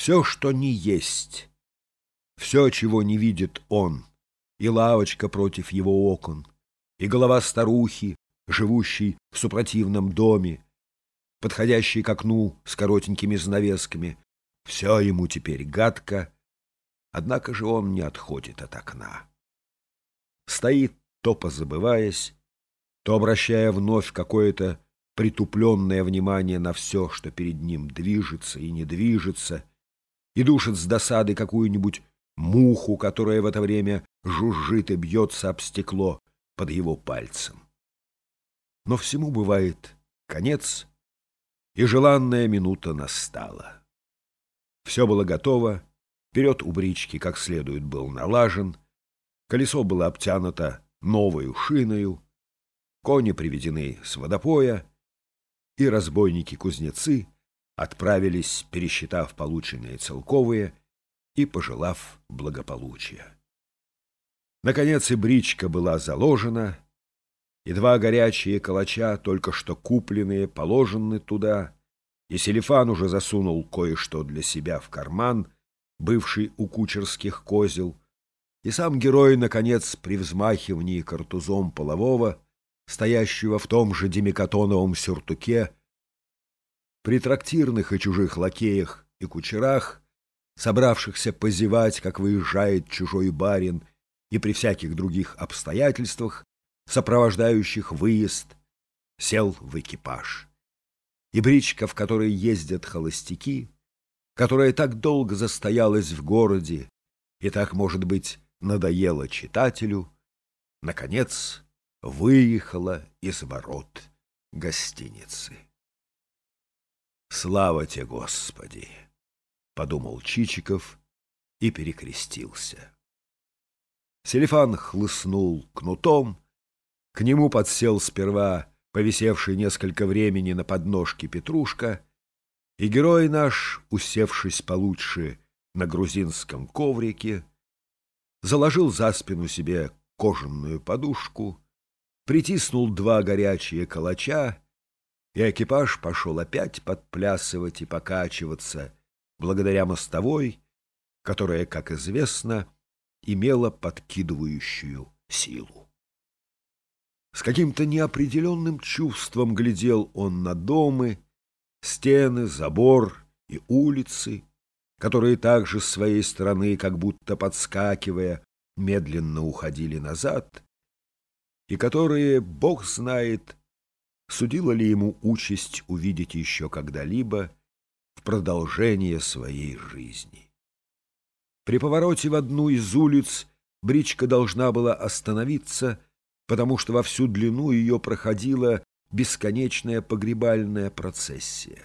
Все, что не есть, все, чего не видит он, и лавочка против его окон, и голова старухи, живущей в супротивном доме, подходящей к окну с коротенькими занавесками, все ему теперь гадко, однако же он не отходит от окна. Стоит, то позабываясь, то обращая вновь какое-то притупленное внимание на все, что перед ним движется и не движется, и душит с досады какую-нибудь муху, которая в это время жужжит и бьется об стекло под его пальцем. Но всему бывает конец, и желанная минута настала. Все было готово, вперед у брички как следует был налажен, колесо было обтянуто новою шиною, кони приведены с водопоя, и разбойники-кузнецы отправились, пересчитав полученные целковые и пожелав благополучия. Наконец и бричка была заложена, и два горячие калача, только что купленные, положены туда, и Селифан уже засунул кое-что для себя в карман, бывший у кучерских козел, и сам герой, наконец, при взмахивании картузом полового, стоящего в том же демикатоновом сюртуке, при трактирных и чужих лакеях и кучерах, собравшихся позевать, как выезжает чужой барин, и при всяких других обстоятельствах, сопровождающих выезд, сел в экипаж. И бричка, в которой ездят холостяки, которая так долго застоялась в городе и так, может быть, надоела читателю, наконец выехала из ворот гостиницы. «Слава тебе, Господи!» — подумал Чичиков и перекрестился. Селифан хлыстнул кнутом, к нему подсел сперва повисевший несколько времени на подножке Петрушка, и герой наш, усевшись получше на грузинском коврике, заложил за спину себе кожаную подушку, притиснул два горячие калача, и экипаж пошел опять подплясывать и покачиваться благодаря мостовой, которая, как известно, имела подкидывающую силу. С каким-то неопределенным чувством глядел он на домы, стены, забор и улицы, которые также с своей стороны, как будто подскакивая, медленно уходили назад, и которые, Бог знает, судила ли ему участь увидеть еще когда-либо в продолжение своей жизни. При повороте в одну из улиц бричка должна была остановиться, потому что во всю длину ее проходила бесконечная погребальная процессия.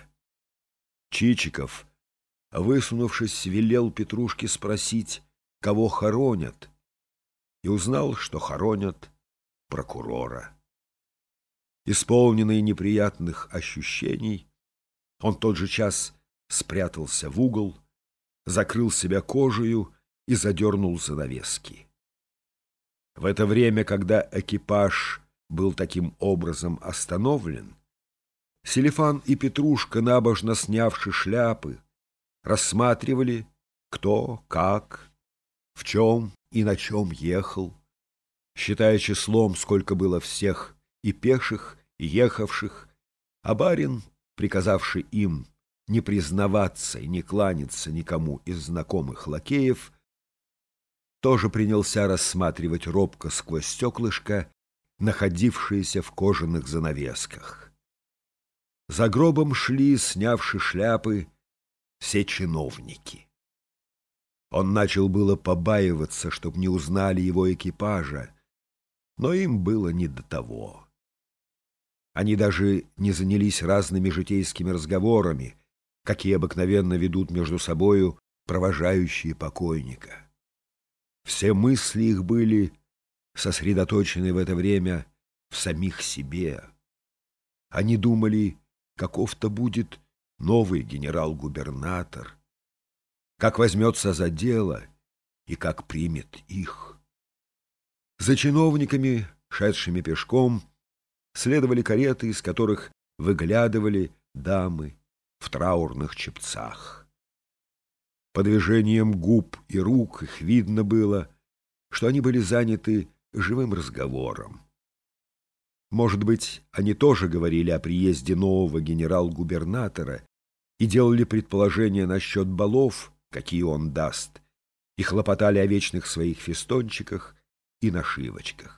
Чичиков — высунувшись, велел Петрушке спросить, кого хоронят, и узнал, что хоронят прокурора. Исполненный неприятных ощущений, он тот же час спрятался в угол, закрыл себя кожею и задернул занавески. В это время, когда экипаж был таким образом остановлен, Селифан и Петрушка, набожно снявши шляпы, рассматривали, кто, как, в чем и на чем ехал, считая числом, сколько было всех и пеших, и ехавших, а барин, приказавший им не признаваться и не кланяться никому из знакомых лакеев, тоже принялся рассматривать робко сквозь стеклышко, находившиеся в кожаных занавесках. За гробом шли, снявши шляпы, все чиновники. Он начал было побаиваться, чтоб не узнали его экипажа, но им было не до того. Они даже не занялись разными житейскими разговорами, какие обыкновенно ведут между собою провожающие покойника. Все мысли их были сосредоточены в это время в самих себе. Они думали, каков-то будет новый генерал-губернатор, как возьмется за дело и как примет их. За чиновниками, шедшими пешком, следовали кареты, из которых выглядывали дамы в траурных чепцах. По движениям губ и рук их видно было, что они были заняты живым разговором. Может быть, они тоже говорили о приезде нового генерал-губернатора и делали предположения насчет балов, какие он даст, и хлопотали о вечных своих фестончиках и нашивочках.